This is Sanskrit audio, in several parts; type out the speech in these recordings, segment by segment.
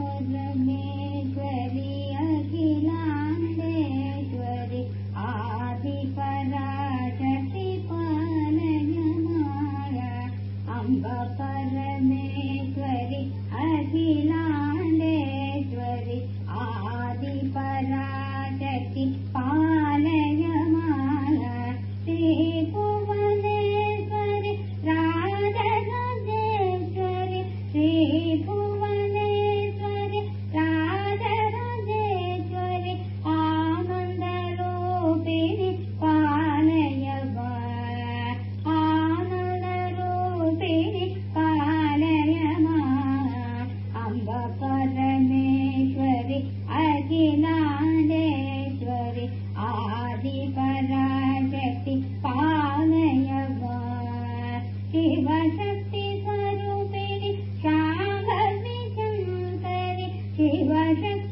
परमेश्वरि अखिलाण्डेश्वरि आदिपराशक्ति पालयमाय अम्ब परमेश्वरि अखिलाण्डेश्वरि शिवशक्ति स्वरूपिणि शाम्भवी शङ्करि शिवशक्ति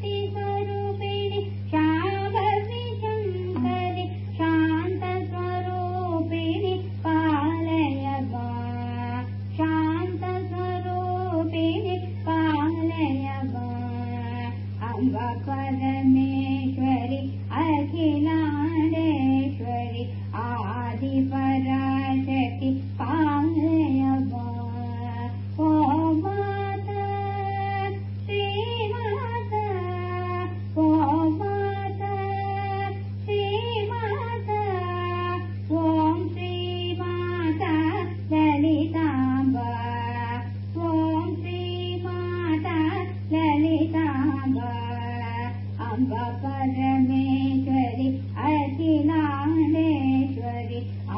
अम्ब परमेश्वरि अखिलाण्डेश्वरि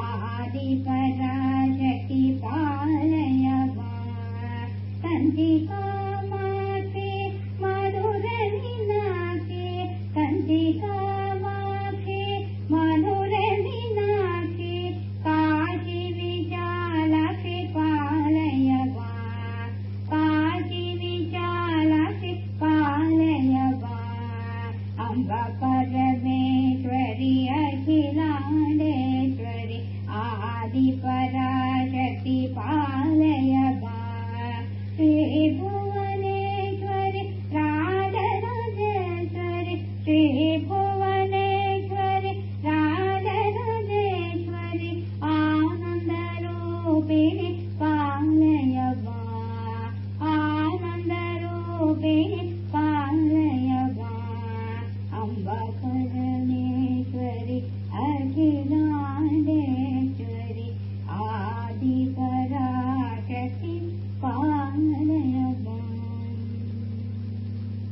आदिपराशक्ति पालय कञ्चिकामाक्षि राजराजेश्वरि श्रीभुवनेश्वरि राजराजेश्वरि आनन्दरूपिणि पालय आनन्दरूपिणि